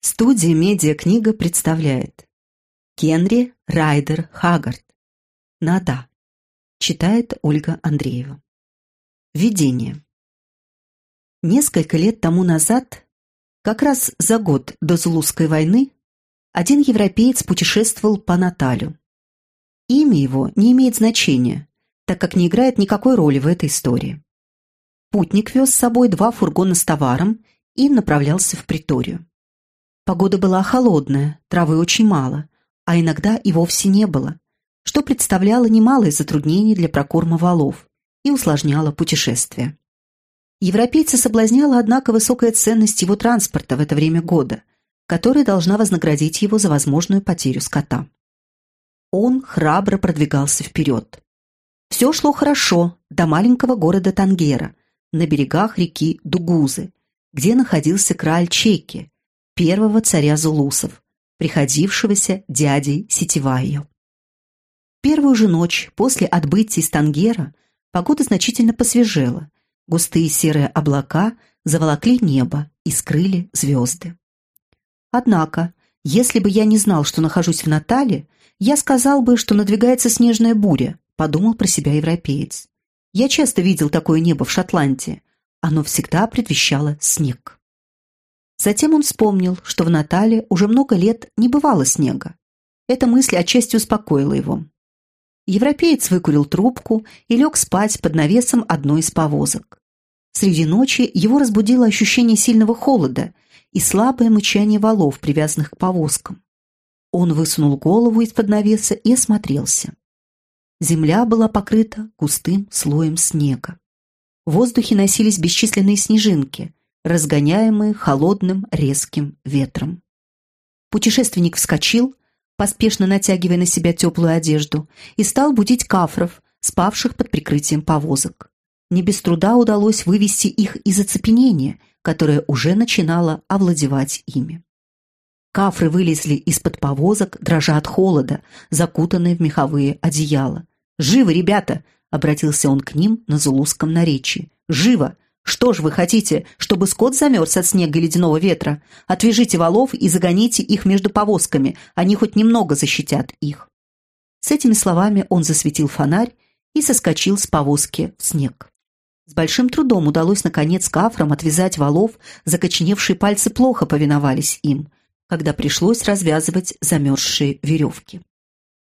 Студия «Медиакнига» представляет Генри Райдер Хагард «Нада» Читает Ольга Андреева Введение Несколько лет тому назад, как раз за год до Зулузской войны, один европеец путешествовал по Наталю. Имя его не имеет значения, так как не играет никакой роли в этой истории. Путник вез с собой два фургона с товаром и направлялся в приторию. Погода была холодная, травы очень мало, а иногда и вовсе не было, что представляло немалые затруднения для прокорма валов и усложняло путешествие. Европейца соблазняла, однако, высокая ценность его транспорта в это время года, которая должна вознаградить его за возможную потерю скота. Он храбро продвигался вперед. Все шло хорошо до маленького города Тангера, на берегах реки Дугузы, где находился краль Чеки, первого царя зулусов, приходившегося дядей Ситивайо. Первую же ночь после отбытия из Тангера погода значительно посвежела, густые серые облака заволокли небо и скрыли звезды. Однако, если бы я не знал, что нахожусь в Натале, я сказал бы, что надвигается снежная буря, подумал про себя европеец. Я часто видел такое небо в Шотландии. Оно всегда предвещало снег. Затем он вспомнил, что в Натале уже много лет не бывало снега. Эта мысль отчасти успокоила его. Европеец выкурил трубку и лег спать под навесом одной из повозок. Среди ночи его разбудило ощущение сильного холода и слабое мычание валов, привязанных к повозкам. Он высунул голову из-под навеса и осмотрелся. Земля была покрыта густым слоем снега. В воздухе носились бесчисленные снежинки, разгоняемые холодным резким ветром. Путешественник вскочил, поспешно натягивая на себя теплую одежду, и стал будить кафров, спавших под прикрытием повозок. Не без труда удалось вывести их из оцепенения, которое уже начинало овладевать ими. Кафры вылезли из-под повозок, дрожа от холода, закутанные в меховые одеяла. «Живо, ребята!» — обратился он к ним на зулузском наречии. «Живо! Что ж вы хотите, чтобы скот замерз от снега и ледяного ветра? Отвяжите валов и загоните их между повозками, они хоть немного защитят их». С этими словами он засветил фонарь и соскочил с повозки в снег. С большим трудом удалось, наконец, кафрам отвязать валов, закоченевшие пальцы плохо повиновались им, когда пришлось развязывать замерзшие веревки.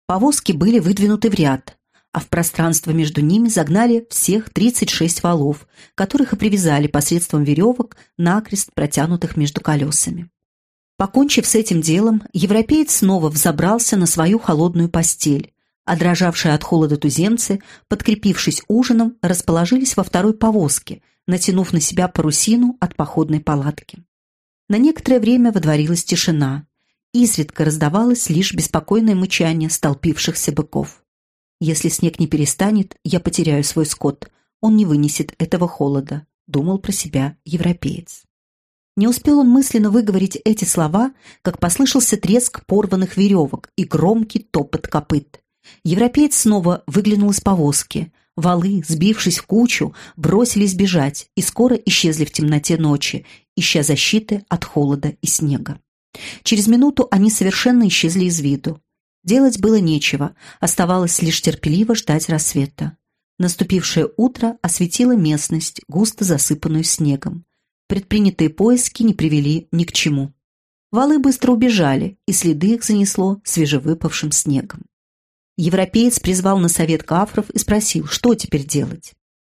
Повозки были выдвинуты в ряд, а в пространство между ними загнали всех 36 валов, которых и привязали посредством веревок, накрест протянутых между колесами. Покончив с этим делом, европеец снова взобрался на свою холодную постель, а дрожавшие от холода туземцы, подкрепившись ужином, расположились во второй повозке, натянув на себя парусину от походной палатки. На некоторое время водворилась тишина. Изредка раздавалось лишь беспокойное мычание столпившихся быков. Если снег не перестанет, я потеряю свой скот. Он не вынесет этого холода, думал про себя европеец. Не успел он мысленно выговорить эти слова, как послышался треск порванных веревок и громкий топот копыт. Европеец снова выглянул из повозки. Валы, сбившись в кучу, бросились бежать и скоро исчезли в темноте ночи, ища защиты от холода и снега. Через минуту они совершенно исчезли из виду. Делать было нечего, оставалось лишь терпеливо ждать рассвета. Наступившее утро осветило местность, густо засыпанную снегом. Предпринятые поиски не привели ни к чему. Валы быстро убежали, и следы их занесло свежевыпавшим снегом. Европеец призвал на совет кафров и спросил, что теперь делать.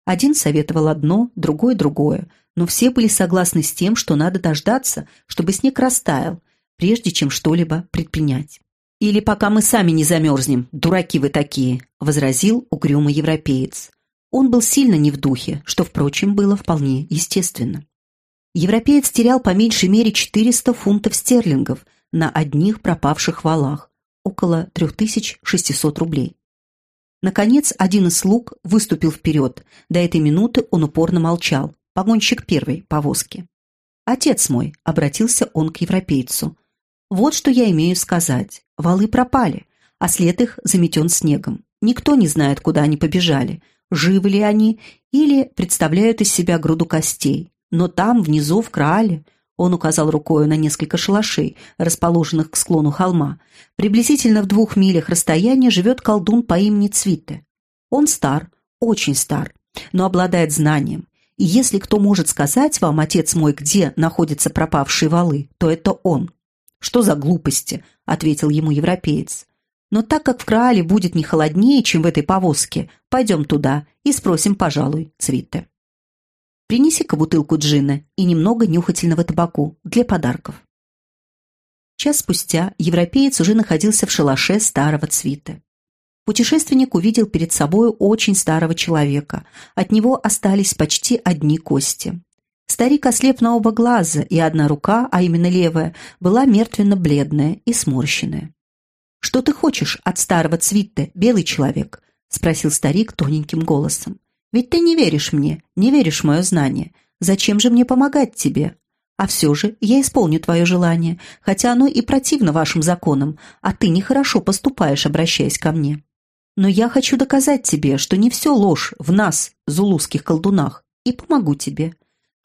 Один советовал одно, другой другое, но все были согласны с тем, что надо дождаться, чтобы снег растаял, прежде чем что-либо предпринять. «Или пока мы сами не замерзнем, дураки вы такие», — возразил угрюмый европеец. Он был сильно не в духе, что, впрочем, было вполне естественно. Европеец терял по меньшей мере 400 фунтов стерлингов на одних пропавших валах, около 3600 рублей. Наконец, один из слуг выступил вперед. До этой минуты он упорно молчал, погонщик первой повозки. «Отец мой», — обратился он к европейцу, — вот что я имею сказать. Валы пропали, а след их заметен снегом. Никто не знает, куда они побежали, живы ли они или представляют из себя груду костей. Но там, внизу, в Краале, Он указал рукой на несколько шалашей, расположенных к склону холма. Приблизительно в двух милях расстояния живет колдун по имени Цвите. Он стар, очень стар, но обладает знанием. И если кто может сказать вам, отец мой, где находятся пропавшие валы, то это он. «Что за глупости?» — ответил ему европеец. «Но так как в Краале будет не холоднее, чем в этой повозке, пойдем туда и спросим, пожалуй, Цвите». Принеси-ка бутылку джина и немного нюхательного табаку для подарков. Час спустя европеец уже находился в шалаше старого цвета. Путешественник увидел перед собой очень старого человека. От него остались почти одни кости. Старик ослеп на оба глаза, и одна рука, а именно левая, была мертвенно-бледная и сморщенная. «Что ты хочешь от старого цвита, белый человек?» — спросил старик тоненьким голосом. Ведь ты не веришь мне, не веришь в мое знание. Зачем же мне помогать тебе? А все же я исполню твое желание, хотя оно и противно вашим законам, а ты нехорошо поступаешь, обращаясь ко мне. Но я хочу доказать тебе, что не все ложь в нас, зулузских колдунах, и помогу тебе.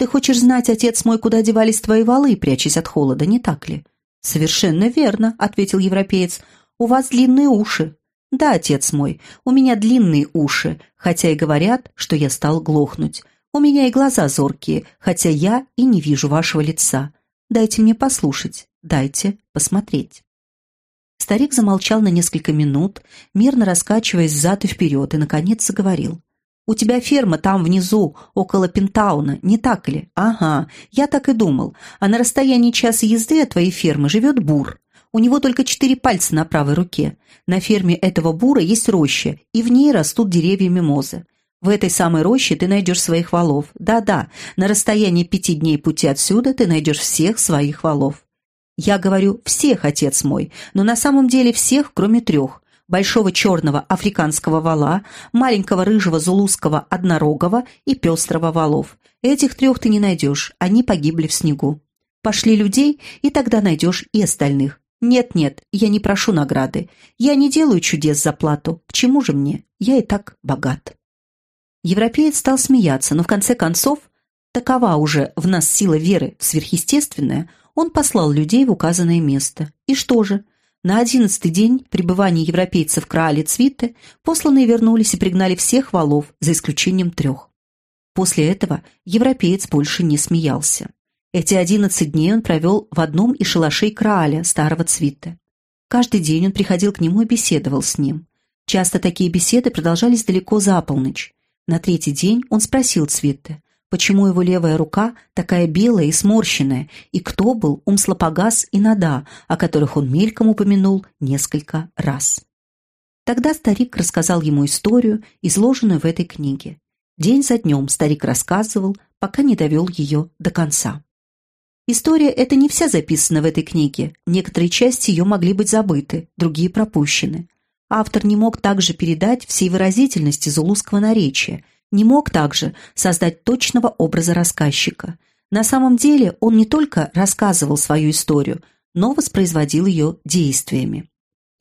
Ты хочешь знать, отец мой, куда девались твои валы, прячась от холода, не так ли? Совершенно верно, ответил европеец. У вас длинные уши, «Да, отец мой, у меня длинные уши, хотя и говорят, что я стал глохнуть. У меня и глаза зоркие, хотя я и не вижу вашего лица. Дайте мне послушать, дайте посмотреть». Старик замолчал на несколько минут, мирно раскачиваясь взад и вперед, и, наконец, заговорил. «У тебя ферма там внизу, около Пентауна, не так ли? Ага, я так и думал. А на расстоянии часа езды от твоей фермы живет бур. У него только четыре пальца на правой руке. На ферме этого бура есть роща, и в ней растут деревья мимозы. В этой самой роще ты найдешь своих валов. Да-да, на расстоянии пяти дней пути отсюда ты найдешь всех своих валов. Я говорю «всех, отец мой», но на самом деле всех, кроме трех. Большого черного африканского вала, маленького рыжего зулузского однорогого и пестрого валов. Этих трех ты не найдешь, они погибли в снегу. Пошли людей, и тогда найдешь и остальных. «Нет-нет, я не прошу награды. Я не делаю чудес за плату. К чему же мне? Я и так богат». Европеец стал смеяться, но в конце концов, такова уже в нас сила веры сверхъестественная, он послал людей в указанное место. И что же? На одиннадцатый день пребывания европейцев Краале Цвите посланные вернулись и пригнали всех валов, за исключением трех. После этого европеец больше не смеялся. Эти одиннадцать дней он провел в одном из шалашей Крааля, старого цвита. Каждый день он приходил к нему и беседовал с ним. Часто такие беседы продолжались далеко за полночь. На третий день он спросил Цвитте, почему его левая рука такая белая и сморщенная, и кто был Умслопогас и Нада, о которых он мельком упомянул несколько раз. Тогда старик рассказал ему историю, изложенную в этой книге. День за днем старик рассказывал, пока не довел ее до конца. История эта не вся записана в этой книге. Некоторые части ее могли быть забыты, другие пропущены. Автор не мог также передать всей выразительности зулузского наречия, не мог также создать точного образа рассказчика. На самом деле он не только рассказывал свою историю, но воспроизводил ее действиями.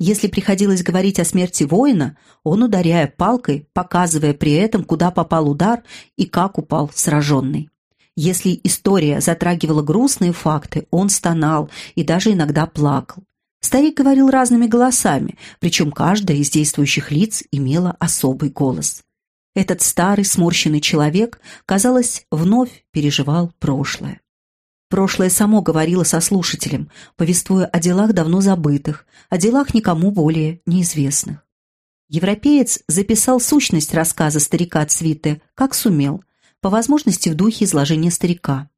Если приходилось говорить о смерти воина, он, ударяя палкой, показывая при этом, куда попал удар и как упал сраженный. Если история затрагивала грустные факты, он стонал и даже иногда плакал. Старик говорил разными голосами, причем каждая из действующих лиц имела особый голос. Этот старый сморщенный человек, казалось, вновь переживал прошлое. Прошлое само говорило со слушателем, повествуя о делах давно забытых, о делах никому более неизвестных. Европеец записал сущность рассказа старика Цвите, как сумел, по возможности в духе изложения старика.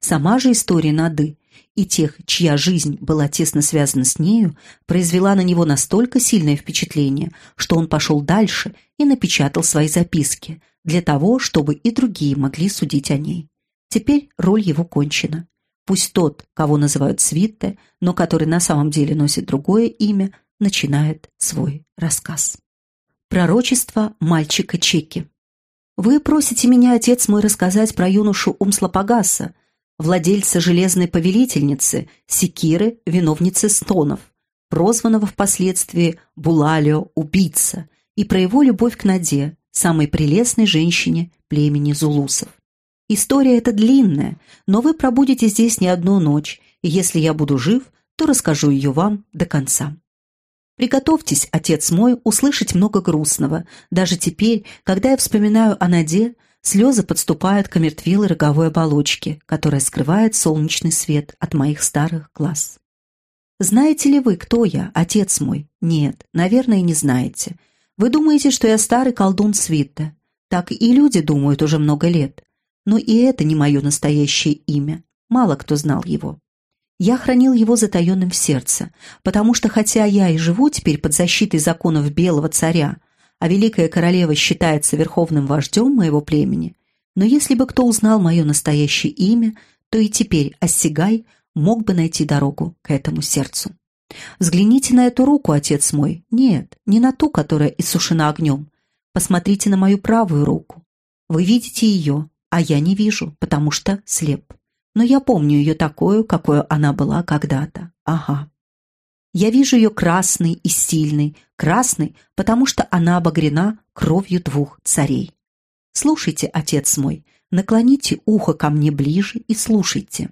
Сама же история Нады и тех, чья жизнь была тесно связана с нею, произвела на него настолько сильное впечатление, что он пошел дальше и напечатал свои записки, для того, чтобы и другие могли судить о ней. Теперь роль его кончена. Пусть тот, кого называют Свитте, но который на самом деле носит другое имя, начинает свой рассказ. Пророчество мальчика Чеки вы просите меня, отец мой, рассказать про юношу Умслопогаса, владельца железной повелительницы, секиры, виновницы стонов, прозванного впоследствии Булалио убийца, и про его любовь к Наде, самой прелестной женщине племени зулусов. История эта длинная, но вы пробудете здесь не одну ночь, и если я буду жив, то расскажу ее вам до конца. Приготовьтесь, отец мой, услышать много грустного. Даже теперь, когда я вспоминаю о Наде, слезы подступают к омертвелой роговой оболочке, которая скрывает солнечный свет от моих старых глаз. Знаете ли вы, кто я, отец мой? Нет, наверное, не знаете. Вы думаете, что я старый колдун Свитта. Так и люди думают уже много лет. Но и это не мое настоящее имя. Мало кто знал его. Я хранил его затаенным в сердце, потому что хотя я и живу теперь под защитой законов белого царя, а великая королева считается верховным вождем моего племени, но если бы кто узнал мое настоящее имя, то и теперь Оссигай мог бы найти дорогу к этому сердцу. Взгляните на эту руку, отец мой. Нет, не на ту, которая иссушена огнем. Посмотрите на мою правую руку. Вы видите ее, а я не вижу, потому что слеп но я помню ее такую, какой она была когда-то. Ага. Я вижу ее красной и сильной, красной, потому что она обогрена кровью двух царей. Слушайте, отец мой, наклоните ухо ко мне ближе и слушайте.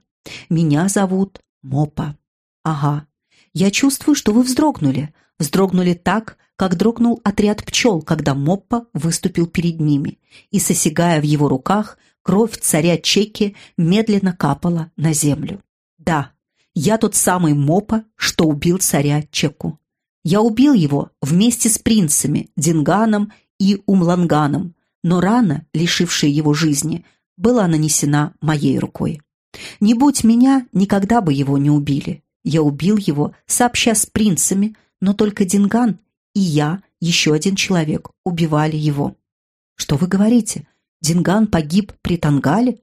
Меня зовут Мопа. Ага. Я чувствую, что вы вздрогнули. Вздрогнули так, как дрогнул отряд пчел, когда Моппа выступил перед ними, и, сосягая в его руках, Кровь царя Чеки медленно капала на землю. Да, я тот самый Мопа, что убил царя Чеку. Я убил его вместе с принцами Динганом и Умланганом, но рана, лишившая его жизни, была нанесена моей рукой. Не будь меня, никогда бы его не убили. Я убил его, сообща с принцами, но только Динган и я, еще один человек, убивали его. Что вы говорите? Динган погиб при Тангале?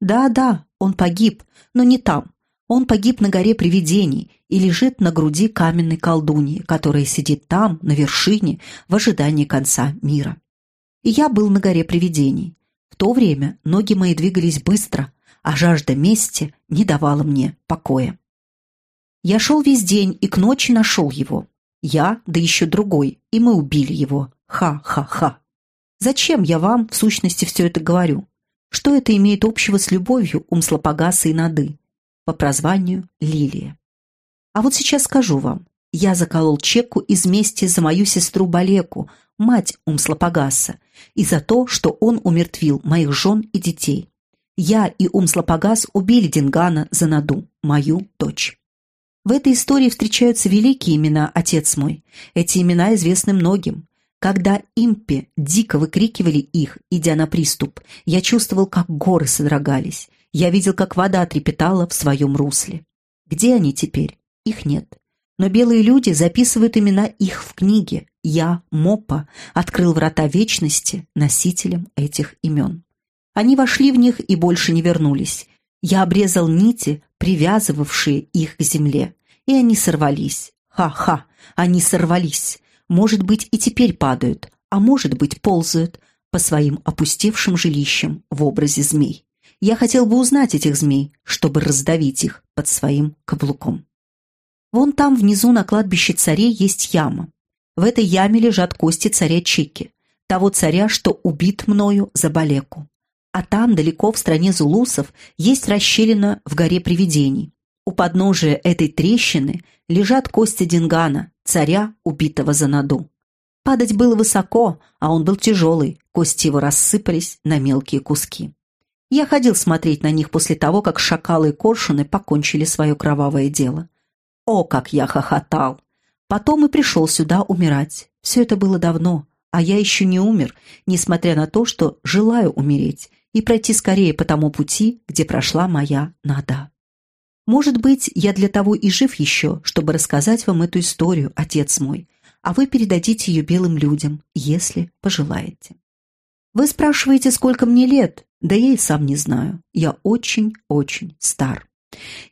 Да-да, он погиб, но не там. Он погиб на горе привидений и лежит на груди каменной колдуньи, которая сидит там, на вершине, в ожидании конца мира. И я был на горе привидений. В то время ноги мои двигались быстро, а жажда мести не давала мне покоя. Я шел весь день и к ночи нашел его. Я, да еще другой, и мы убили его. Ха-ха-ха. Зачем я вам, в сущности, все это говорю? Что это имеет общего с любовью Умслопогаса и Нады? По прозванию Лилия. А вот сейчас скажу вам. Я заколол чеку из мести за мою сестру Балеку, мать Умслопогаса, и за то, что он умертвил моих жен и детей. Я и Умслопогас убили Дингана за Наду, мою дочь. В этой истории встречаются великие имена, отец мой. Эти имена известны многим. Когда импи дико выкрикивали их, идя на приступ, я чувствовал, как горы содрогались. Я видел, как вода трепетала в своем русле. Где они теперь? Их нет. Но белые люди записывают имена их в книге. Я, Мопа, открыл врата вечности носителем этих имен. Они вошли в них и больше не вернулись. Я обрезал нити, привязывавшие их к земле, и они сорвались. Ха-ха, они сорвались может быть, и теперь падают, а может быть, ползают по своим опустевшим жилищам в образе змей. Я хотел бы узнать этих змей, чтобы раздавить их под своим каблуком. Вон там внизу на кладбище царей есть яма. В этой яме лежат кости царя Чики, того царя, что убит мною за Балеку. А там, далеко в стране зулусов, есть расщелина в горе привидений. У подножия этой трещины лежат кости Дингана, царя, убитого за наду. Падать было высоко, а он был тяжелый, кости его рассыпались на мелкие куски. Я ходил смотреть на них после того, как шакалы и коршуны покончили свое кровавое дело. О, как я хохотал! Потом и пришел сюда умирать. Все это было давно, а я еще не умер, несмотря на то, что желаю умереть и пройти скорее по тому пути, где прошла моя Нада. Может быть, я для того и жив еще, чтобы рассказать вам эту историю, отец мой, а вы передадите ее белым людям, если пожелаете. Вы спрашиваете, сколько мне лет? Да я и сам не знаю. Я очень-очень стар.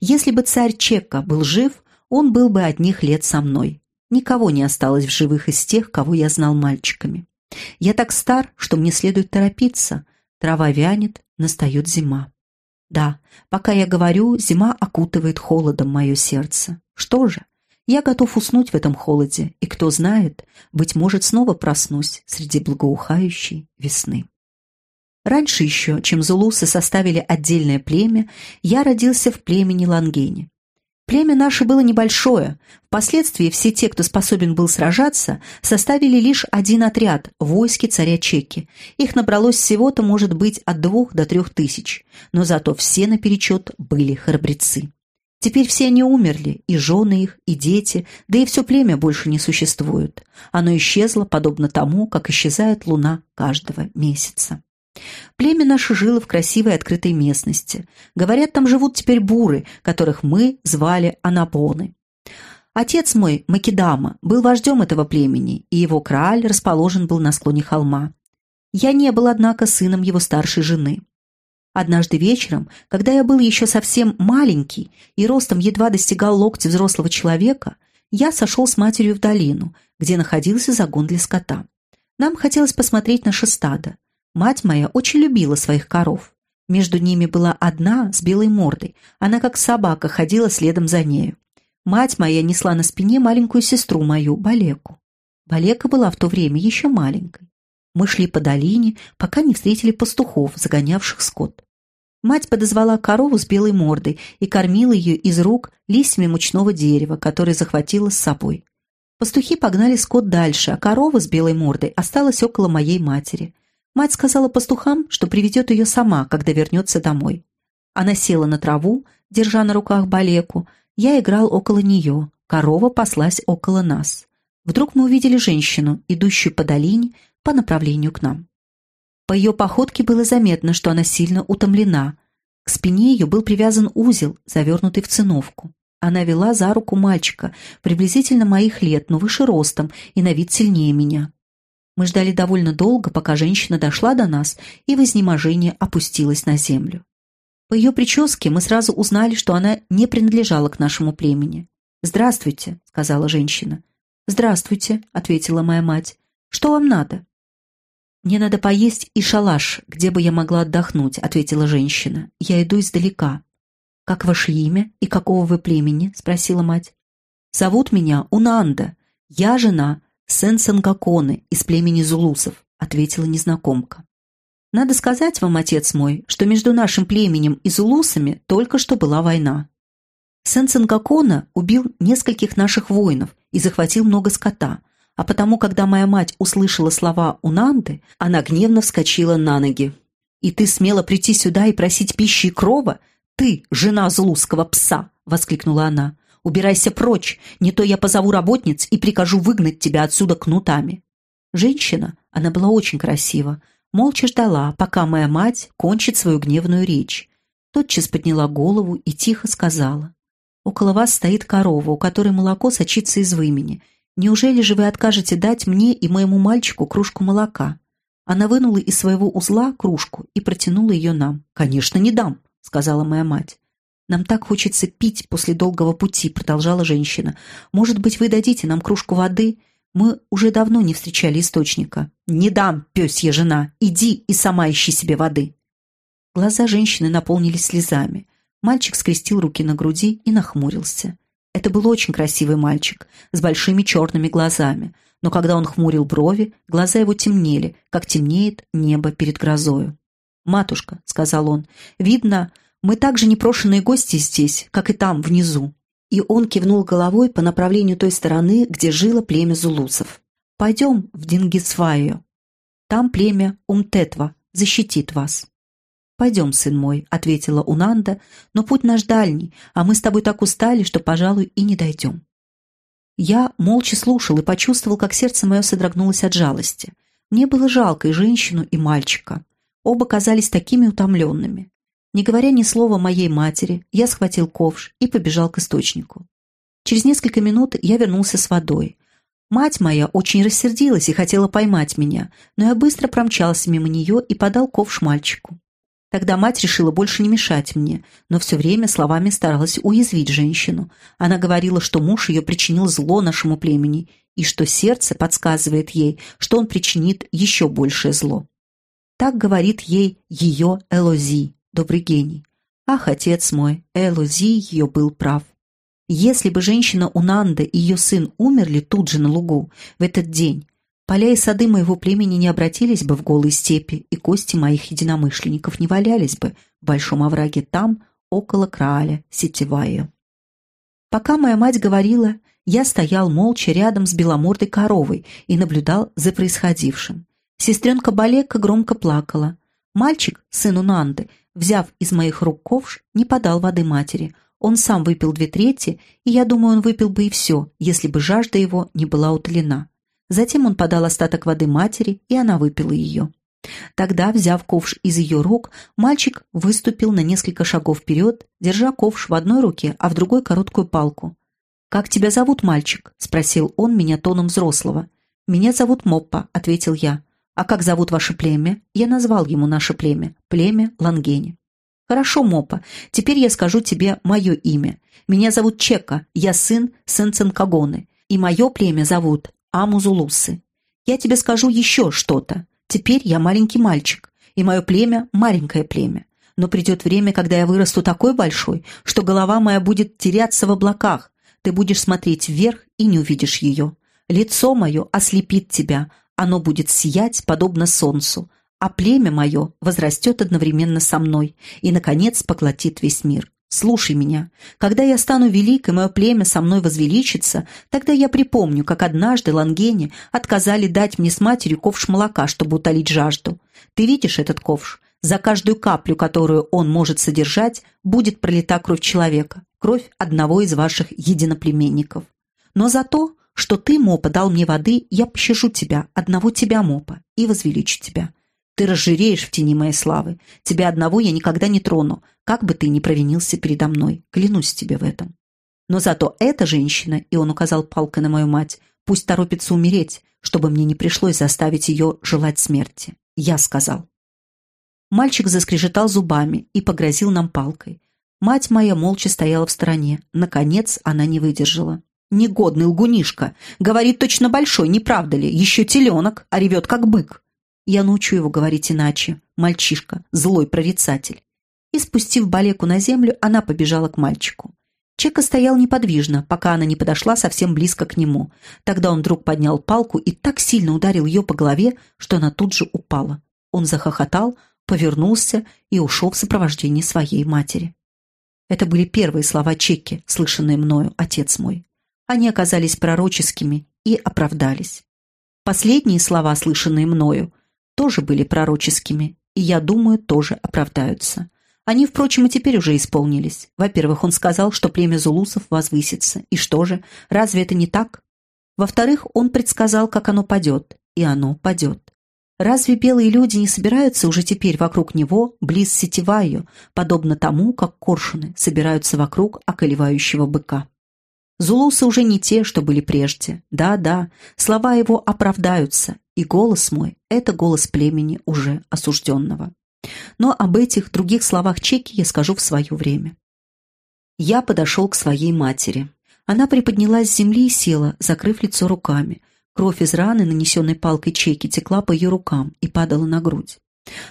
Если бы царь Чека был жив, он был бы одних лет со мной. Никого не осталось в живых из тех, кого я знал мальчиками. Я так стар, что мне следует торопиться. Трава вянет, настает зима. Да, пока я говорю, зима окутывает холодом мое сердце. Что же, я готов уснуть в этом холоде, и кто знает, быть может, снова проснусь среди благоухающей весны. Раньше еще, чем зулусы составили отдельное племя, я родился в племени Лангени. Племя наше было небольшое. Впоследствии все те, кто способен был сражаться, составили лишь один отряд – войски царя Чеки. Их набралось всего-то, может быть, от двух до трех тысяч. Но зато все наперечет были храбрецы. Теперь все они умерли, и жены их, и дети, да и все племя больше не существует. Оно исчезло, подобно тому, как исчезает луна каждого месяца. Племя наше жило в красивой открытой местности. Говорят, там живут теперь буры, которых мы звали Анапоны. Отец мой, Македама, был вождем этого племени, и его краль расположен был на склоне холма. Я не был, однако, сыном его старшей жены. Однажды вечером, когда я был еще совсем маленький и ростом едва достигал локтя взрослого человека, я сошел с матерью в долину, где находился загон для скота. Нам хотелось посмотреть наше стадо. Мать моя очень любила своих коров. Между ними была одна с белой мордой. Она, как собака, ходила следом за нею. Мать моя несла на спине маленькую сестру мою, Балеку. Балека была в то время еще маленькой. Мы шли по долине, пока не встретили пастухов, загонявших скот. Мать подозвала корову с белой мордой и кормила ее из рук листьями мучного дерева, которое захватила с собой. Пастухи погнали скот дальше, а корова с белой мордой осталась около моей матери. Мать сказала пастухам, что приведет ее сама, когда вернется домой. Она села на траву, держа на руках балеку. Я играл около нее, корова паслась около нас. Вдруг мы увидели женщину, идущую по долине по направлению к нам. По ее походке было заметно, что она сильно утомлена. К спине ее был привязан узел, завернутый в циновку. Она вела за руку мальчика, приблизительно моих лет, но выше ростом и на вид сильнее меня. Мы ждали довольно долго, пока женщина дошла до нас и в изнеможении опустилась на землю. По ее прическе мы сразу узнали, что она не принадлежала к нашему племени. «Здравствуйте», — сказала женщина. «Здравствуйте», — ответила моя мать. «Что вам надо?» «Мне надо поесть и шалаш, где бы я могла отдохнуть», — ответила женщина. «Я иду издалека». «Как ваше имя и какого вы племени?» — спросила мать. «Зовут меня Унанда. Я жена Сен-Сангаконы из племени зулусов», — ответила незнакомка. «Надо сказать вам, отец мой, что между нашим племенем и зулусами только что была война. Сен-Сангакона убил нескольких наших воинов и захватил много скота, а потому, когда моя мать услышала слова Унанды, она гневно вскочила на ноги. «И ты смела прийти сюда и просить пищи и крова? Ты, жена зулусского пса!» — воскликнула она. Убирайся прочь, не то я позову работниц и прикажу выгнать тебя отсюда кнутами». Женщина, она была очень красива, молча ждала, пока моя мать кончит свою гневную речь. Тотчас подняла голову и тихо сказала. «Около вас стоит корова, у которой молоко сочится из вымени. Неужели же вы откажете дать мне и моему мальчику кружку молока?» Она вынула из своего узла кружку и протянула ее нам. «Конечно, не дам», — сказала моя мать. «Нам так хочется пить после долгого пути», — продолжала женщина. «Может быть, вы дадите нам кружку воды? Мы уже давно не встречали источника». «Не дам, пёсья жена! Иди и сама ищи себе воды!» Глаза женщины наполнились слезами. Мальчик скрестил руки на груди и нахмурился. Это был очень красивый мальчик, с большими черными глазами. Но когда он хмурил брови, глаза его темнели, как темнеет небо перед грозою. «Матушка», — сказал он, — «видно, мы также непрошенные гости здесь, как и там, внизу». И он кивнул головой по направлению той стороны, где жило племя зулусов. «Пойдем в Дингисваю. Там племя Умтетва защитит вас». «Пойдем, сын мой», — ответила Унанда, «но путь наш дальний, а мы с тобой так устали, что, пожалуй, и не дойдем». Я молча слушал и почувствовал, как сердце мое содрогнулось от жалости. Мне было жалко и женщину, и мальчика. Оба казались такими утомленными. Не говоря ни слова моей матери, я схватил ковш и побежал к источнику. Через несколько минут я вернулся с водой. Мать моя очень рассердилась и хотела поймать меня, но я быстро промчался мимо нее и подал ковш мальчику. Тогда мать решила больше не мешать мне, но все время словами старалась уязвить женщину. Она говорила, что муж ее причинил зло нашему племени и что сердце подсказывает ей, что он причинит еще большее зло. Так говорит ей ее Элози добрый гений. Ах, отец мой, Элози ее был прав. Если бы женщина Унанда и ее сын умерли тут же на лугу в этот день, Поля и сады моего племени не обратились бы в голые степи, и кости моих единомышленников не валялись бы в большом овраге там, около Крааля, Сетевая. Пока моя мать говорила, я стоял молча рядом с беломордой коровой и наблюдал за происходившим. Сестренка Балека громко плакала. Мальчик, сын Унанды, взяв из моих рук ковш, не подал воды матери. Он сам выпил две трети, и я думаю, он выпил бы и все, если бы жажда его не была утолена. Затем он подал остаток воды матери, и она выпила ее. Тогда, взяв ковш из ее рук, мальчик выступил на несколько шагов вперед, держа ковш в одной руке, а в другой короткую палку. «Как тебя зовут, мальчик?» – спросил он меня тоном взрослого. «Меня зовут Моппа», – ответил я. «А как зовут ваше племя?» Я назвал ему наше племя. Племя Лангени. «Хорошо, Моппа. Теперь я скажу тебе мое имя. Меня зовут Чека. Я сын Сенценкагоны. И мое племя зовут Амузулусы. Я тебе скажу еще что-то. Теперь я маленький мальчик, и мое племя – маленькое племя. Но придет время, когда я вырасту такой большой, что голова моя будет теряться в облаках. Ты будешь смотреть вверх и не увидишь ее. Лицо мое ослепит тебя, оно будет сиять, подобно солнцу, а племя мое возрастет одновременно со мной и, наконец, поглотит весь мир. Слушай меня. Когда я стану велик, и мое племя со мной возвеличится, тогда я припомню, как однажды Лангене отказали дать мне с матерью ковш молока, чтобы утолить жажду. Ты видишь этот ковш? За каждую каплю, которую он может содержать, будет пролита кровь человека, кровь одного из ваших единоплеменников. Но за то, что ты, Мопа, дал мне воды, я пощажу тебя, одного тебя, Мопа, и возвеличу тебя. Ты разжиреешь в тени моей славы. Тебя одного я никогда не трону, как бы ты ни провинился передо мной. Клянусь тебе в этом. Но зато эта женщина, и он указал палкой на мою мать, пусть торопится умереть, чтобы мне не пришлось заставить ее желать смерти. Я сказал. Мальчик заскрежетал зубами и погрозил нам палкой. Мать моя молча стояла в стороне. Наконец она не выдержала. «Негодный лгунишка! Говорит точно большой, не правда ли? Еще теленок, а ревет как бык!» Я научу его говорить иначе. Мальчишка, злой прорицатель. И спустив балеку на землю, она побежала к мальчику. Чека стоял неподвижно, пока она не подошла совсем близко к нему. Тогда он вдруг поднял палку и так сильно ударил ее по голове, что она тут же упала. Он захохотал, повернулся и ушел в сопровождении своей матери. Это были первые слова Чеки, слышанные мною, отец мой. Они оказались пророческими и оправдались. Последние слова, слышанные мною, тоже были пророческими, и, я думаю, тоже оправдаются. Они, впрочем, и теперь уже исполнились. Во-первых, он сказал, что племя зулусов возвысится. И что же, разве это не так? Во-вторых, он предсказал, как оно падет, и оно падет. Разве белые люди не собираются уже теперь вокруг него, близ Сетеваю, подобно тому, как коршуны собираются вокруг околевающего быка? Зулусы уже не те, что были прежде. Да-да, слова его оправдаются, и голос мой — это голос племени уже осужденного. Но об этих других словах Чеки я скажу в свое время. Я подошел к своей матери. Она приподнялась с земли и села, закрыв лицо руками. Кровь из раны, нанесенной палкой Чеки, текла по ее рукам и падала на грудь.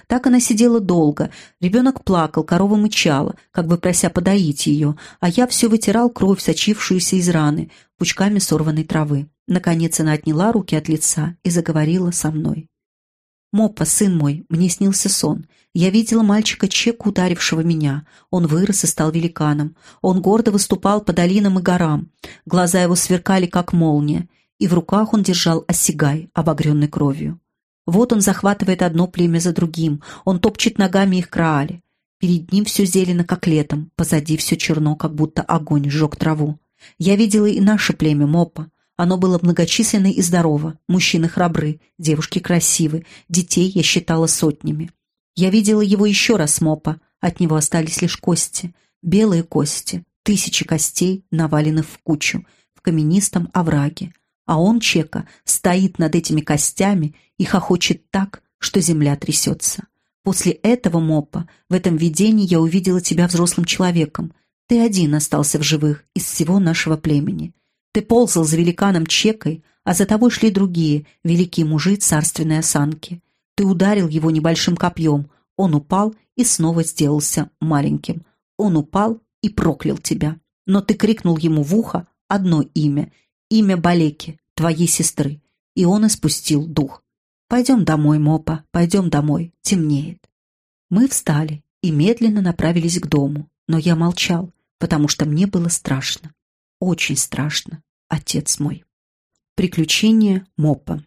Так она сидела долго. Ребенок плакал, корова мычала, как бы прося подоить ее, а я все вытирал кровь, сочившуюся из раны, пучками сорванной травы. Наконец она отняла руки от лица и заговорила со мной. «Моппа, сын мой, мне снился сон. Я видела мальчика Чеку, ударившего меня. Он вырос и стал великаном. Он гордо выступал по долинам и горам. Глаза его сверкали, как молния, и в руках он держал осигай, обогренный кровью. Вот он захватывает одно племя за другим, он топчет ногами их краали. Перед ним все зелено, как летом, позади все черно, как будто огонь сжег траву. Я видела и наше племя Мопа. Оно было многочисленное и здорово, мужчины храбры, девушки красивы, детей я считала сотнями. Я видела его еще раз Мопа, от него остались лишь кости, белые кости, тысячи костей навалены в кучу, в каменистом овраге а он, Чека, стоит над этими костями и хохочет так, что земля трясется. После этого, Мопа, в этом видении я увидела тебя взрослым человеком. Ты один остался в живых из всего нашего племени. Ты ползал за великаном Чекой, а за тобой шли другие, великие мужи царственной осанки. Ты ударил его небольшим копьем, он упал и снова сделался маленьким. Он упал и проклял тебя. Но ты крикнул ему в ухо одно имя — имя Балеки, твоей сестры. и он испустил дух. «Пойдем домой, Мопа, пойдем домой, темнеет». Мы встали и медленно направились к дому, но я молчал, потому что мне было страшно. Очень страшно, отец мой. Приключения Мопа.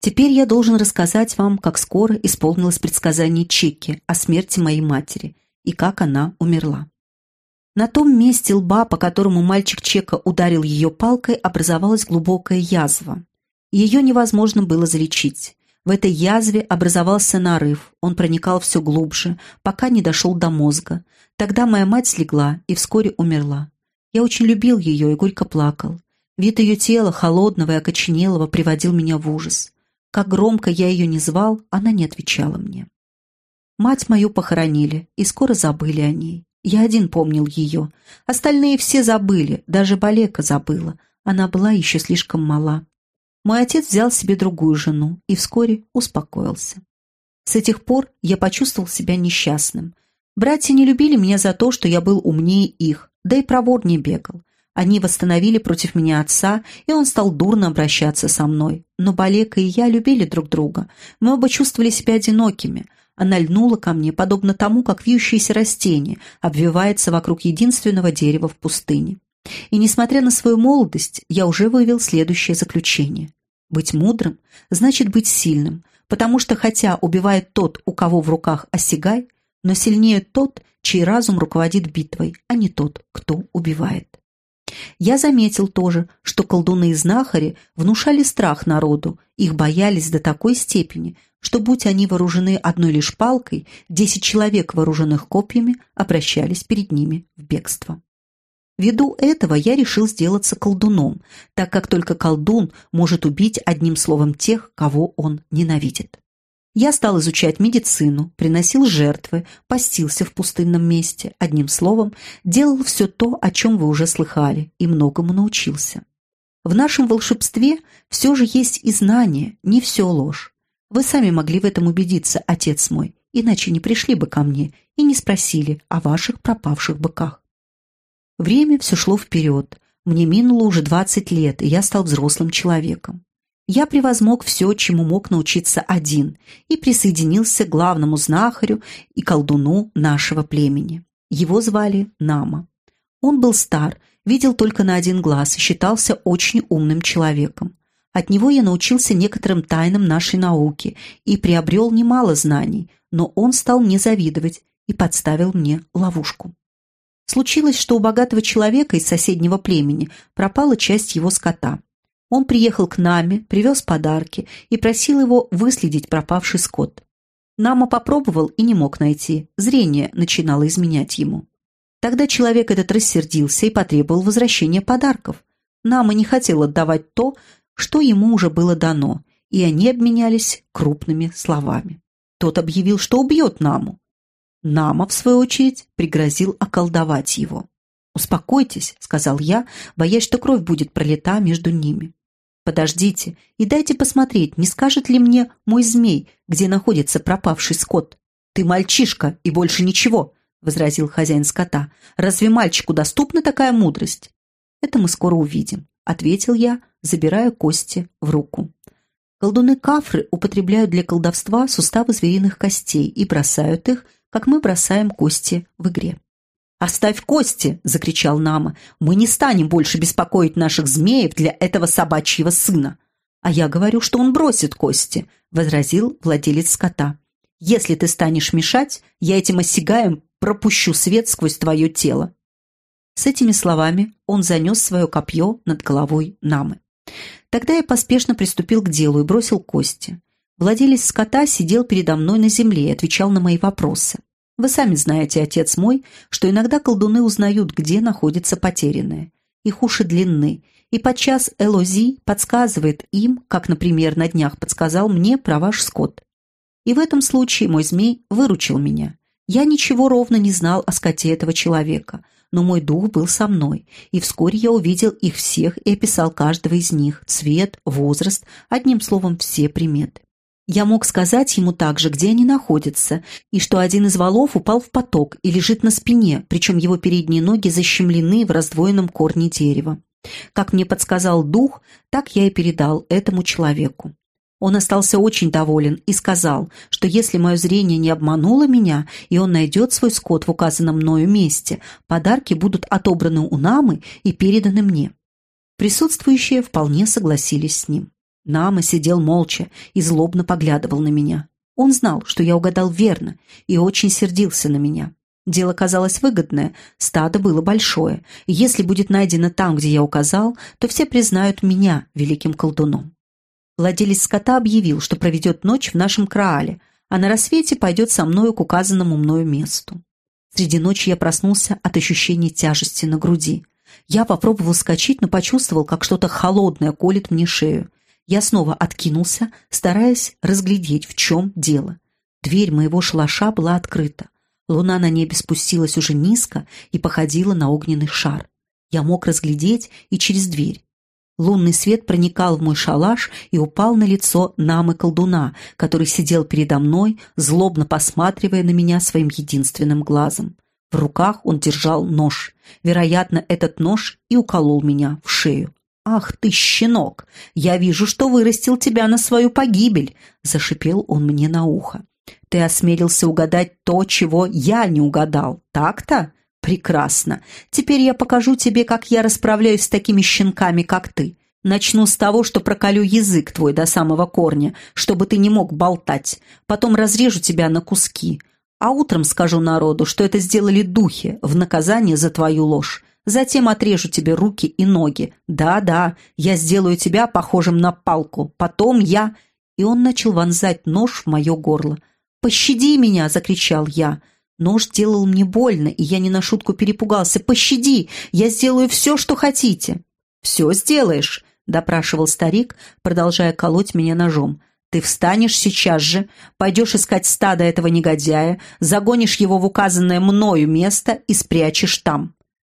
Теперь я должен рассказать вам, как скоро исполнилось предсказание Чеки о смерти моей матери и как она умерла. На том месте лба, по которому мальчик Чека ударил ее палкой, образовалась глубокая язва. Ее невозможно было залечить. В этой язве образовался нарыв, он проникал все глубже, пока не дошел до мозга. Тогда моя мать слегла и вскоре умерла. Я очень любил ее и горько плакал. Вид ее тела, холодного и окоченелого, приводил меня в ужас. Как громко я ее не звал, она не отвечала мне. Мать мою похоронили, и скоро забыли о ней. Я один помнил ее. Остальные все забыли, даже Балека забыла. Она была еще слишком мала. Мой отец взял себе другую жену и вскоре успокоился. С этих пор я почувствовал себя несчастным. Братья не любили меня за то, что я был умнее их, да и проворнее бегал. Они восстановили против меня отца, и он стал дурно обращаться со мной. Но Балека и я любили друг друга. Мы оба чувствовали себя одинокими. Она льнула ко мне, подобно тому, как вьющееся растение обвивается вокруг единственного дерева в пустыне. И, несмотря на свою молодость, я уже вывел следующее заключение. Быть мудрым значит быть сильным, потому что хотя убивает тот, у кого в руках осягай, но сильнее тот, чей разум руководит битвой, а не тот, кто убивает. Я заметил тоже, что колдуны и знахари внушали страх народу, их боялись до такой степени, что, будь они вооружены одной лишь палкой, десять человек, вооруженных копьями, обращались перед ними в бегство. Ввиду этого я решил сделаться колдуном, так как только колдун может убить одним словом тех, кого он ненавидит. Я стал изучать медицину, приносил жертвы, постился в пустынном месте, одним словом, делал все то, о чем вы уже слыхали, и многому научился. В нашем волшебстве все же есть и знание, не все ложь. Вы сами могли в этом убедиться, отец мой, иначе не пришли бы ко мне и не спросили о ваших пропавших быках. Время все шло вперед. Мне минуло уже 20 лет, и я стал взрослым человеком. Я превозмог все, чему мог научиться один, и присоединился к главному знахарю и колдуну нашего племени. Его звали Нама. Он был стар, видел только на один глаз и считался очень умным человеком. От него я научился некоторым тайнам нашей науки и приобрел немало знаний, но он стал мне завидовать и подставил мне ловушку. Случилось, что у богатого человека из соседнего племени пропала часть его скота. Он приехал к Наме, привез подарки и просил его выследить пропавший скот. Нама попробовал и не мог найти, зрение начинало изменять ему. Тогда человек этот рассердился и потребовал возвращения подарков. Нама не хотел отдавать то, что ему уже было дано, и они обменялись крупными словами. Тот объявил, что убьет Наму. Нама, в свою очередь, пригрозил околдовать его. «Успокойтесь», — сказал я, боясь, что кровь будет пролита между ними. «Подождите и дайте посмотреть, не скажет ли мне мой змей, где находится пропавший скот». «Ты мальчишка и больше ничего», — возразил хозяин скота. «Разве мальчику доступна такая мудрость?» «Это мы скоро увидим», — ответил я, забирая кости в руку. Колдуны-кафры употребляют для колдовства суставы звериных костей и бросают их как мы бросаем кости в игре. «Оставь кости!» — закричал Нама. «Мы не станем больше беспокоить наших змеев для этого собачьего сына!» «А я говорю, что он бросит кости!» — возразил владелец скота. «Если ты станешь мешать, я этим осягаем пропущу свет сквозь твое тело!» С этими словами он занес свое копье над головой Намы. Тогда я поспешно приступил к делу и бросил кости. Владелец скота сидел передо мной на земле и отвечал на мои вопросы. Вы сами знаете, отец мой, что иногда колдуны узнают, где находится потерянное. Их уши длинны, и подчас Элози подсказывает им, как, например, на днях подсказал мне про ваш скот. И в этом случае мой змей выручил меня. Я ничего ровно не знал о скоте этого человека, но мой дух был со мной, и вскоре я увидел их всех и описал каждого из них, цвет, возраст, одним словом, все приметы. Я мог сказать ему также, где они находятся, и что один из валов упал в поток и лежит на спине, причем его передние ноги защемлены в раздвоенном корне дерева. Как мне подсказал дух, так я и передал этому человеку. Он остался очень доволен и сказал, что если мое зрение не обмануло меня, и он найдет свой скот в указанном мною месте, подарки будут отобраны у Намы и переданы мне. Присутствующие вполне согласились с ним. Нама сидел молча и злобно поглядывал на меня. Он знал, что я угадал верно, и очень сердился на меня. Дело казалось выгодное, стадо было большое, и если будет найдено там, где я указал, то все признают меня великим колдуном. Владелец скота объявил, что проведет ночь в нашем краале, а на рассвете пойдет со мною к указанному мною месту. Среди ночи я проснулся от ощущения тяжести на груди. Я попробовал вскочить, но почувствовал, как что-то холодное колет мне шею. Я снова откинулся, стараясь разглядеть, в чем дело. Дверь моего шалаша была открыта. Луна на небе спустилась уже низко и походила на огненный шар. Я мог разглядеть и через дверь. Лунный свет проникал в мой шалаш и упал на лицо намы колдуна, который сидел передо мной, злобно посматривая на меня своим единственным глазом. В руках он держал нож. Вероятно, этот нож и уколол меня в шею. «Ах ты, щенок! Я вижу, что вырастил тебя на свою погибель!» — зашипел он мне на ухо. «Ты осмелился угадать то, чего я не угадал. Так-то? «Прекрасно. Теперь я покажу тебе, как я расправляюсь с такими щенками, как ты. Начну с того, что проколю язык твой до самого корня, чтобы ты не мог болтать. Потом разрежу тебя на куски. А утром скажу народу, что это сделали духи в наказание за твою ложь. Затем отрежу тебе руки и ноги. Да-да, я сделаю тебя похожим на палку. Потом я...» И он начал вонзать нож в мое горло. «Пощади меня!» — закричал я. Нож делал мне больно, и я не на шутку перепугался. «Пощади! Я сделаю все, что хотите!» «Все сделаешь!» — допрашивал старик, продолжая колоть меня ножом. «Ты встанешь сейчас же, пойдешь искать стадо этого негодяя, загонишь его в указанное мною место и спрячешь там».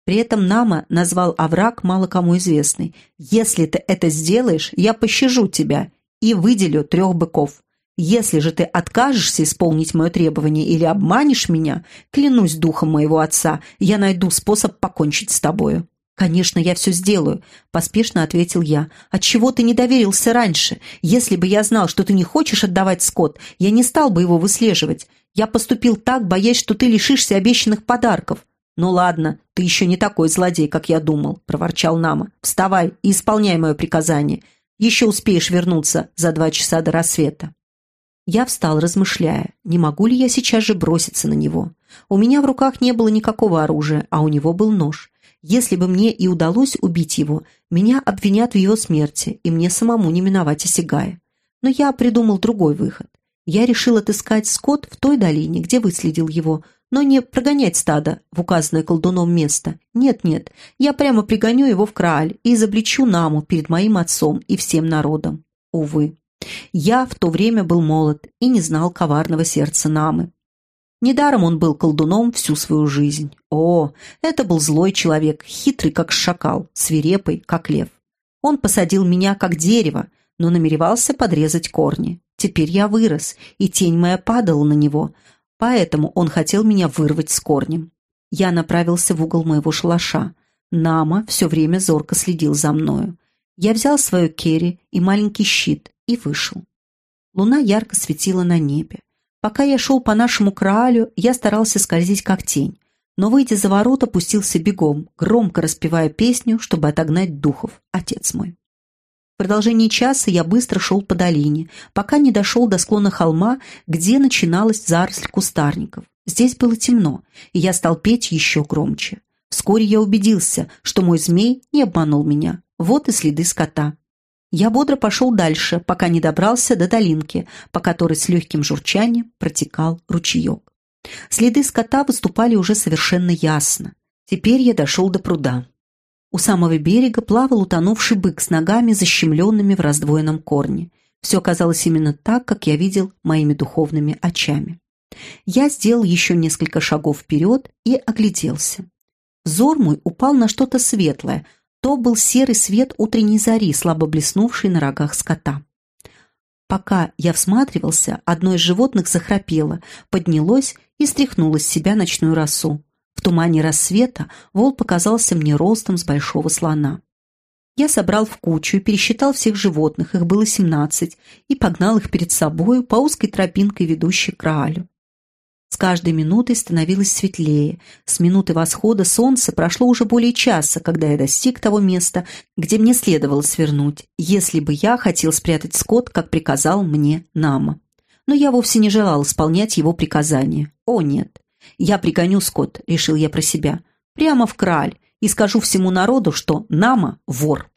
При этом Нама назвал овраг мало кому известный. «Если ты это сделаешь, я пощажу тебя и выделю трех быков. Если же ты откажешься исполнить мое требование или обманешь меня, клянусь духом моего отца, я найду способ покончить с тобою». «Конечно, я все сделаю», — поспешно ответил я. «Отчего ты не доверился раньше? Если бы я знал, что ты не хочешь отдавать скот, я не стал бы его выслеживать. Я поступил так, боясь, что ты лишишься обещанных подарков». «Ну ладно, ты еще не такой злодей, как я думал», — проворчал Нама. «Вставай и исполняй мое приказание. Еще успеешь вернуться за два часа до рассвета». Я встал, размышляя, не могу ли я сейчас же броситься на него. У меня в руках не было никакого оружия, а у него был нож. Если бы мне и удалось убить его, меня обвинят в его смерти, и мне самому не миновать Осягая. Но я придумал другой выход. Я решил отыскать скот в той долине, где выследил его, но не прогонять стадо в указанное колдуном место. Нет-нет, я прямо пригоню его в Крааль и изобличу Наму перед моим отцом и всем народом. Увы. Я в то время был молод и не знал коварного сердца Намы. Недаром он был колдуном всю свою жизнь. О, это был злой человек, хитрый, как шакал, свирепый, как лев. Он посадил меня, как дерево, но намеревался подрезать корни. Теперь я вырос, и тень моя падала на него, поэтому он хотел меня вырвать с корнем. Я направился в угол моего шалаша. Нама все время зорко следил за мною. Я взял свою керри и маленький щит и вышел. Луна ярко светила на небе. Пока я шел по нашему краалю, я старался скользить как тень, но, выйдя за ворота, пустился бегом, громко распевая песню, чтобы отогнать духов, отец мой. В продолжении часа я быстро шел по долине, пока не дошел до склона холма, где начиналась заросль кустарников. Здесь было темно, и я стал петь еще громче. Вскоре я убедился, что мой змей не обманул меня. Вот и следы скота. Я бодро пошел дальше, пока не добрался до долинки, по которой с легким журчанием протекал ручеек. Следы скота выступали уже совершенно ясно. Теперь я дошел до пруда. У самого берега плавал утонувший бык с ногами, защемленными в раздвоенном корне. Все казалось именно так, как я видел моими духовными очами. Я сделал еще несколько шагов вперед и огляделся. Взор мой упал на что-то светлое – то был серый свет утренней зари, слабо блеснувший на рогах скота. Пока я всматривался, одно из животных захрапело, поднялось и стряхнуло с себя ночную росу. В тумане рассвета вол показался мне ростом с большого слона. Я собрал в кучу, пересчитал всех животных, их было семнадцать, и погнал их перед собою по узкой тропинке, ведущей к Раалю. С каждой минутой становилось светлее. С минуты восхода солнца прошло уже более часа, когда я достиг того места, где мне следовало свернуть, если бы я хотел спрятать скот, как приказал мне Нама. Но я вовсе не желал исполнять его приказания. О, нет. Я пригоню скот, решил я про себя, прямо в краль, и скажу всему народу, что Нама – вор.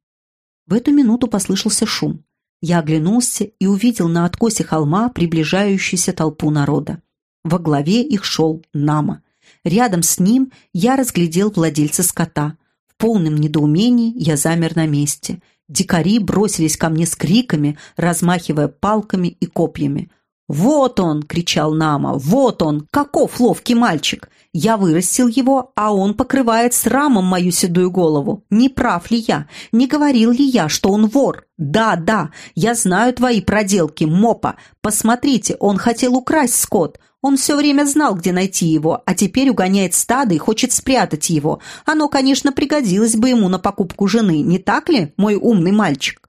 В эту минуту послышался шум. Я оглянулся и увидел на откосе холма приближающуюся толпу народа. Во главе их шел Нама. Рядом с ним я разглядел владельца скота. В полном недоумении я замер на месте. Дикари бросились ко мне с криками, размахивая палками и копьями. «Вот он!» — кричал Нама. «Вот он! Каков ловкий мальчик! Я вырастил его, а он покрывает срамом мою седую голову. Не прав ли я? Не говорил ли я, что он вор? Да, да, я знаю твои проделки, Мопа. Посмотрите, он хотел украсть скот. Он все время знал, где найти его, а теперь угоняет стадо и хочет спрятать его. Оно, конечно, пригодилось бы ему на покупку жены, не так ли, мой умный мальчик?»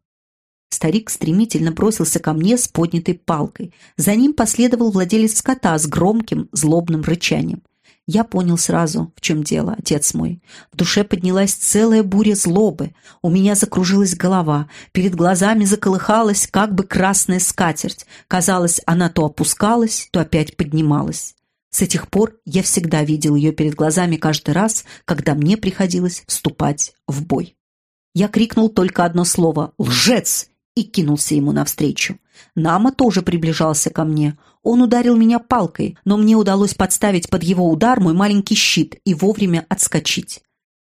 Старик стремительно бросился ко мне с поднятой палкой. За ним последовал владелец скота с громким, злобным рычанием. Я понял сразу, в чем дело, отец мой. В душе поднялась целая буря злобы. У меня закружилась голова, перед глазами заколыхалась как бы красная скатерть. Казалось, она то опускалась, то опять поднималась. С этих пор я всегда видел ее перед глазами каждый раз, когда мне приходилось вступать в бой. Я крикнул только одно слово «Лжец!» и кинулся ему навстречу. Нама тоже приближался ко мне. Он ударил меня палкой, но мне удалось подставить под его удар мой маленький щит и вовремя отскочить.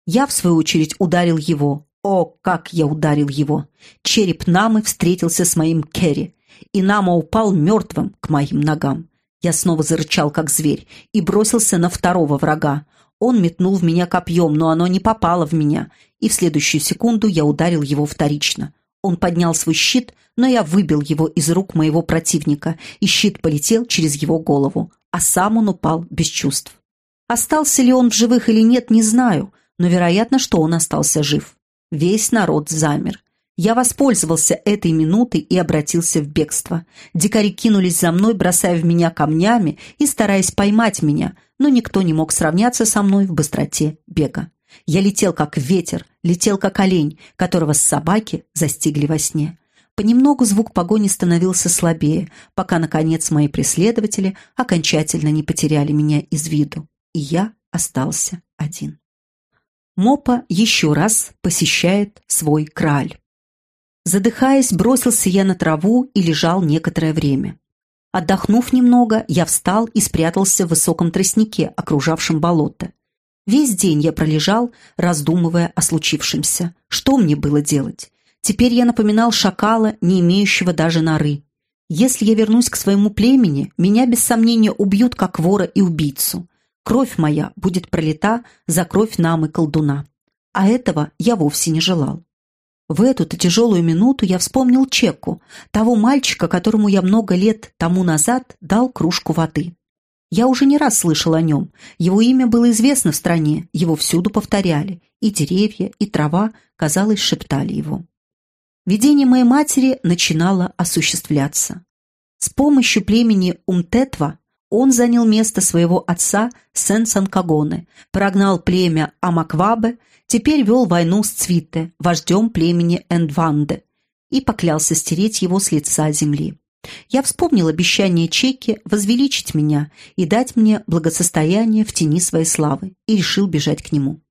Я, в свою очередь, ударил его. О, как я ударил его! Череп Намы встретился с моим Керри, и Нама упал мертвым к моим ногам. Я снова зарычал, как зверь, и бросился на второго врага. Он метнул в меня копьем, но оно не попало в меня, и в следующую секунду я ударил его вторично. Он поднял свой щит, но я выбил его из рук моего противника, и щит полетел через его голову, а сам он упал без чувств. Остался ли он в живых или нет, не знаю, но вероятно, что он остался жив. Весь народ замер. Я воспользовался этой минутой и обратился в бегство. Дикари кинулись за мной, бросая в меня камнями и стараясь поймать меня, но никто не мог сравняться со мной в быстроте бега. Я летел как ветер, летел как олень, которого собаки застигли во сне. Понемногу звук погони становился слабее, пока, наконец, мои преследователи окончательно не потеряли меня из виду, и я остался один. Мопа еще раз посещает свой краль. Задыхаясь, бросился я на траву и лежал некоторое время. Отдохнув немного, я встал и спрятался в высоком тростнике, окружавшем болото. Весь день я пролежал, раздумывая о случившемся. Что мне было делать? Теперь я напоминал шакала, не имеющего даже норы. Если я вернусь к своему племени, меня без сомнения убьют как вора и убийцу. Кровь моя будет пролита за кровь намы колдуна. А этого я вовсе не желал. В эту-то тяжелую минуту я вспомнил Чеку, того мальчика, которому я много лет тому назад дал кружку воды. Я уже не раз слышал о нем. Его имя было известно в стране, его всюду повторяли. И деревья, и трава, казалось, шептали его. Видение моей матери начинало осуществляться. С помощью племени Умтетва он занял место своего отца Сен-Санкагоне, прогнал племя Амаквабе, теперь вел войну с Цвите, вождем племени Эндванде, и поклялся стереть его с лица земли. Я вспомнил обещание Чеки возвеличить меня и дать мне благосостояние в тени своей славы и решил бежать к нему.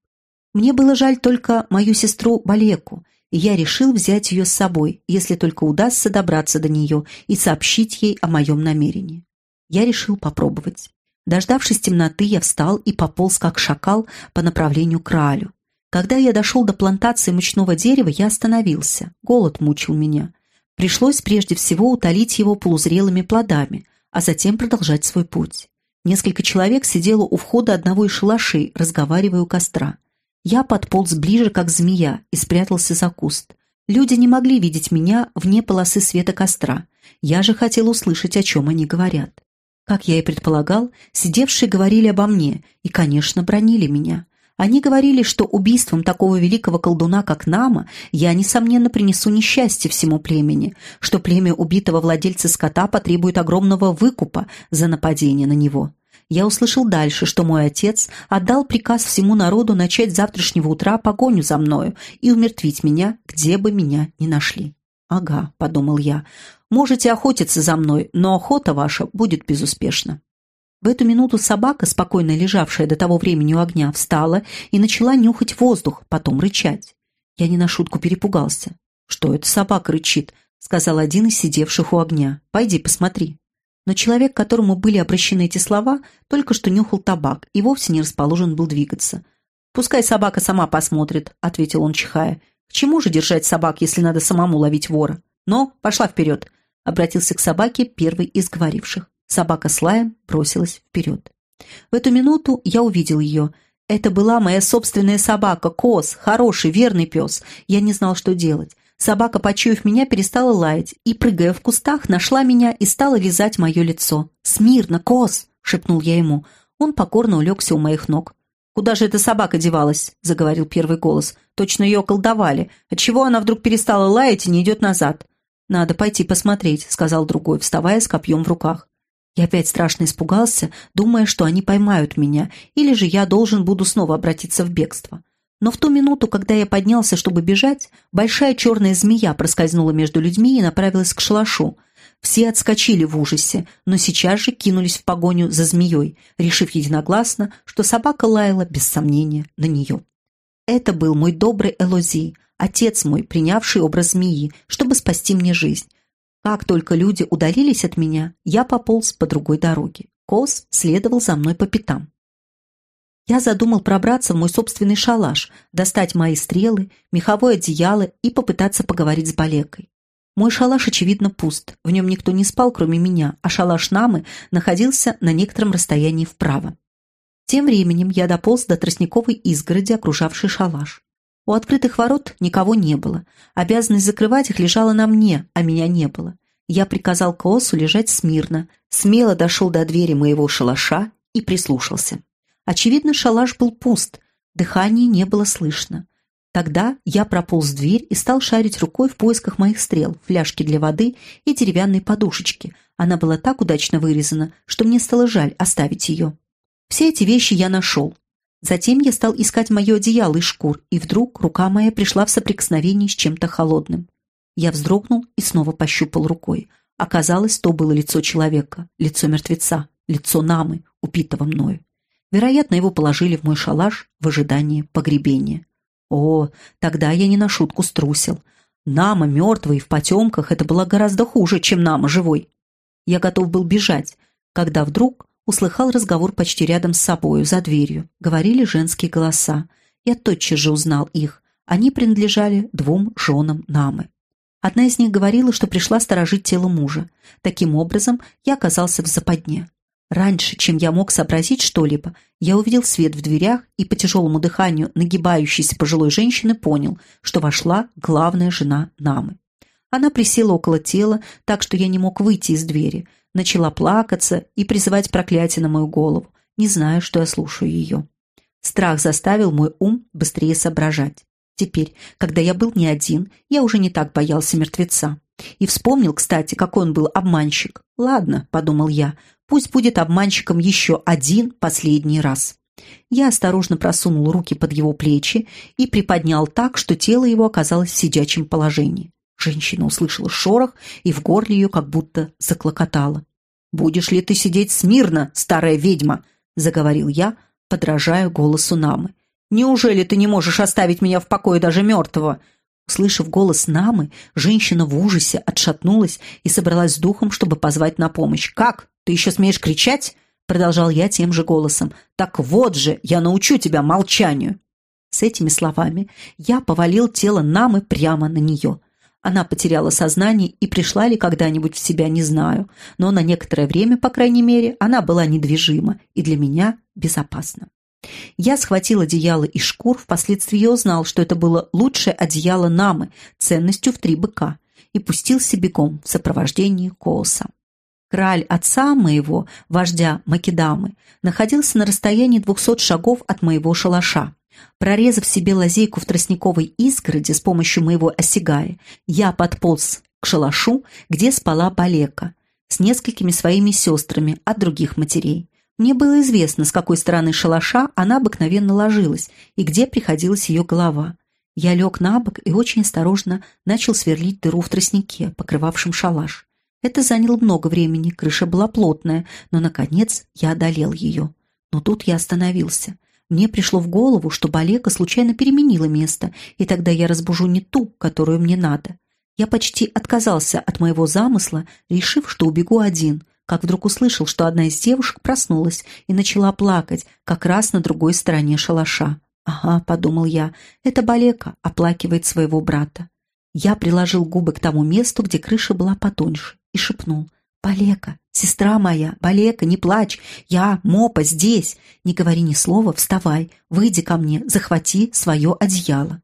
Мне было жаль только мою сестру Балеку, и я решил взять ее с собой, если только удастся добраться до нее и сообщить ей о моем намерении. Я решил попробовать. Дождавшись темноты, я встал и пополз, как шакал, по направлению к Раалю. Когда я дошел до плантации мучного дерева, я остановился. Голод мучил меня. Пришлось прежде всего утолить его полузрелыми плодами, а затем продолжать свой путь. Несколько человек сидело у входа одного из шалашей, разговаривая у костра. Я подполз ближе, как змея, и спрятался за куст. Люди не могли видеть меня вне полосы света костра. Я же хотел услышать, о чем они говорят. Как я и предполагал, сидевшие говорили обо мне и, конечно, бронили меня. Они говорили, что убийством такого великого колдуна, как Нама, я, несомненно, принесу несчастье всему племени, что племя убитого владельца скота потребует огромного выкупа за нападение на него. Я услышал дальше, что мой отец отдал приказ всему народу начать с завтрашнего утра погоню за мною и умертвить меня, где бы меня ни нашли. «Ага», — подумал я, — «можете охотиться за мной, но охота ваша будет безуспешна». В эту минуту собака, спокойно лежавшая до того времени у огня, встала и начала нюхать воздух, потом рычать. Я не на шутку перепугался. «Что это собака рычит?» — сказал один из сидевших у огня. «Пойди посмотри». Но человек, которому были обращены эти слова, только что нюхал табак и вовсе не расположен был двигаться. «Пускай собака сама посмотрит», — ответил он, чихая. «К чему же держать собак, если надо самому ловить вора?» «Но, пошла вперед», — обратился к собаке первый из говоривших. Собака с бросилась вперед. В эту минуту я увидел ее. Это была моя собственная собака, Кос, хороший, верный пес. Я не знал, что делать. Собака, почуяв меня, перестала лаять и, прыгая в кустах, нашла меня и стала лизать мое лицо. «Смирно, Кос!» — шепнул я ему. Он покорно улегся у моих ног. «Куда же эта собака девалась?» — заговорил первый голос. «Точно ее колдовали. Отчего она вдруг перестала лаять и не идет назад?» «Надо пойти посмотреть», — сказал другой, вставая с копьем в руках. Я опять страшно испугался, думая, что они поймают меня, или же я должен буду снова обратиться в бегство. Но в ту минуту, когда я поднялся, чтобы бежать, большая черная змея проскользнула между людьми и направилась к шалашу. Все отскочили в ужасе, но сейчас же кинулись в погоню за змеей, решив единогласно, что собака лаяла без сомнения на нее. Это был мой добрый Элози, отец мой, принявший образ змеи, чтобы спасти мне жизнь. Как только люди удалились от меня, я пополз по другой дороге. Кос следовал за мной по пятам. Я задумал пробраться в мой собственный шалаш, достать мои стрелы, меховое одеяло и попытаться поговорить с Балекой. Мой шалаш, очевидно, пуст. В нем никто не спал, кроме меня, а шалаш Намы находился на некотором расстоянии вправо. Тем временем я дополз до тростниковой изгороди, окружавшей шалаш. У открытых ворот никого не было. Обязанность закрывать их лежала на мне, а меня не было. Я приказал Коосу лежать смирно, смело дошел до двери моего шалаша и прислушался. Очевидно, шалаш был пуст, дыхания не было слышно. Тогда я прополз в дверь и стал шарить рукой в поисках моих стрел, фляжки для воды и деревянной подушечки. Она была так удачно вырезана, что мне стало жаль оставить ее. Все эти вещи я нашел. Затем я стал искать мое одеяло из шкур, и вдруг рука моя пришла в соприкосновение с чем-то холодным. Я вздрогнул и снова пощупал рукой. Оказалось, то было лицо человека, лицо мертвеца, лицо Намы, убитого мною. Вероятно, его положили в мой шалаш в ожидании погребения. О, тогда я не на шутку струсил. Нама мертвый в потемках — это было гораздо хуже, чем Нама живой. Я готов был бежать, когда вдруг услыхал разговор почти рядом с собою, за дверью. Говорили женские голоса. Я тотчас же узнал их. Они принадлежали двум женам Намы. Одна из них говорила, что пришла сторожить тело мужа. Таким образом, я оказался в западне. Раньше, чем я мог сообразить что-либо, я увидел свет в дверях и по тяжелому дыханию нагибающейся пожилой женщины понял, что вошла главная жена Намы. Она присела около тела, так что я не мог выйти из двери, начала плакаться и призывать проклятие на мою голову, не зная, что я слушаю ее. Страх заставил мой ум быстрее соображать. Теперь, когда я был не один, я уже не так боялся мертвеца. И вспомнил, кстати, какой он был обманщик. «Ладно», — подумал я, — «пусть будет обманщиком еще один последний раз». Я осторожно просунул руки под его плечи и приподнял так, что тело его оказалось в сидячем положении. Женщина услышала шорох, и в горле ее как будто заклокотало. «Будешь ли ты сидеть смирно, старая ведьма?» — заговорил я, подражая голосу Намы. «Неужели ты не можешь оставить меня в покое даже мертвого?» Услышав голос Намы, женщина в ужасе отшатнулась и собралась с духом, чтобы позвать на помощь. «Как? Ты еще смеешь кричать?» Продолжал я тем же голосом. «Так вот же, я научу тебя молчанию!» С этими словами я повалил тело Намы прямо на нее. Она потеряла сознание и пришла ли когда-нибудь в себя, не знаю, но на некоторое время, по крайней мере, она была недвижима и для меня безопасна. Я схватил одеяло из шкур, впоследствии я узнал, что это было лучшее одеяло Намы, ценностью в три быка, и пустился бегом в сопровождении Кооса. Краль отца моего, вождя Македамы, находился на расстоянии двухсот шагов от моего шалаша. Прорезав себе лазейку в тростниковой изгороди с помощью моего осягая, я подполз к шалашу, где спала Балека, с несколькими своими сестрами от других матерей. Мне было известно, с какой стороны шалаша она обыкновенно ложилась и где приходилась ее голова. Я лег на бок и очень осторожно начал сверлить дыру в тростнике, покрывавшем шалаш. Это заняло много времени, крыша была плотная, но, наконец, я одолел ее. Но тут я остановился. Мне пришло в голову, что Балека случайно переменила место, и тогда я разбужу не ту, которую мне надо. Я почти отказался от моего замысла, решив, что убегу один, как вдруг услышал, что одна из девушек проснулась и начала плакать как раз на другой стороне шалаша. «Ага», — подумал я, — «это Балека оплакивает своего брата». Я приложил губы к тому месту, где крыша была потоньше, и шепнул «Балека, сестра моя, Балека, не плачь, я, Мопа, здесь. Не говори ни слова, вставай, выйди ко мне, захвати свое одеяло».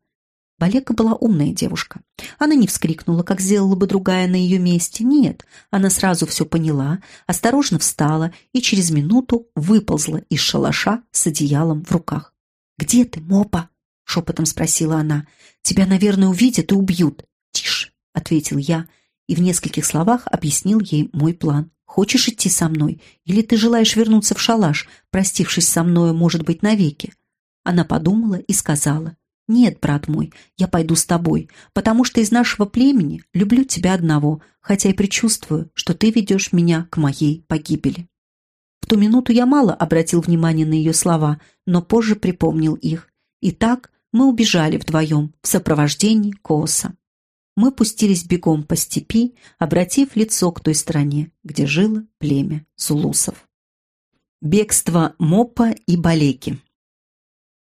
Балека была умная девушка. Она не вскрикнула, как сделала бы другая на ее месте. Нет, она сразу все поняла, осторожно встала и через минуту выползла из шалаша с одеялом в руках. «Где ты, Мопа?» — шепотом спросила она. «Тебя, наверное, увидят и убьют». «Тише», — ответил я, — и в нескольких словах объяснил ей мой план. «Хочешь идти со мной? Или ты желаешь вернуться в шалаш, простившись со мною, может быть, навеки?» Она подумала и сказала, «Нет, брат мой, я пойду с тобой, потому что из нашего племени люблю тебя одного, хотя и предчувствую, что ты ведешь меня к моей погибели». В ту минуту я мало обратил внимание на ее слова, но позже припомнил их. И так мы убежали вдвоем в сопровождении Кооса мы пустились бегом по степи, обратив лицо к той стороне, где жило племя зулусов. Бегство Мопа и Балеки